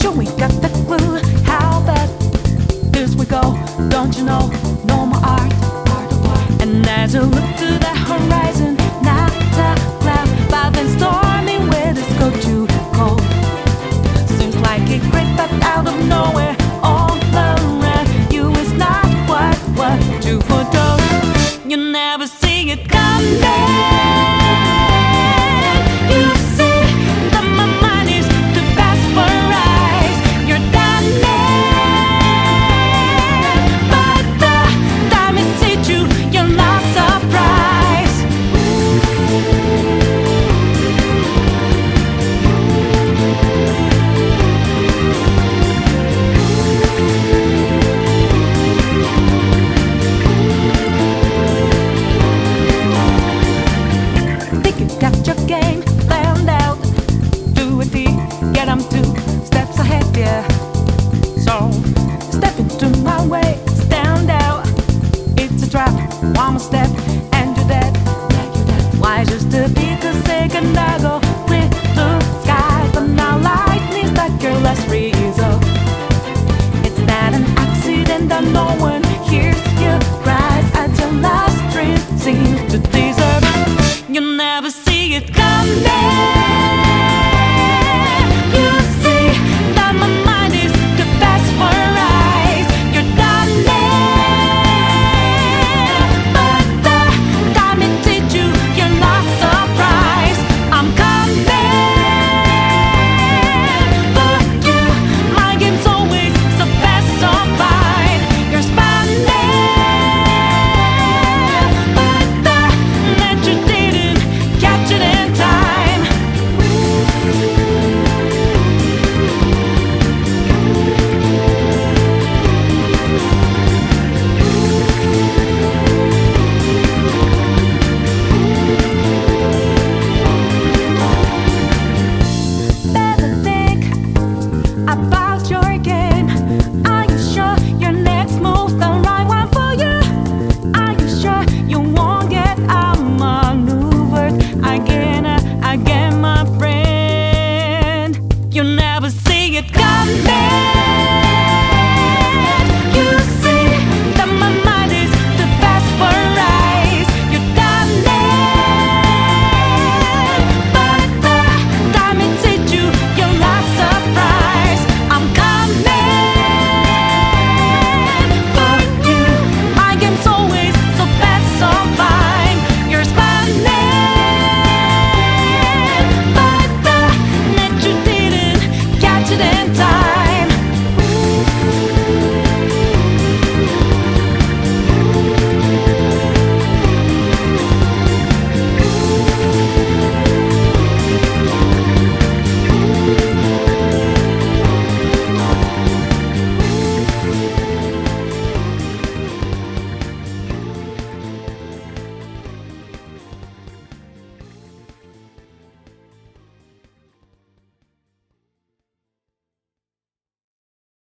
show me.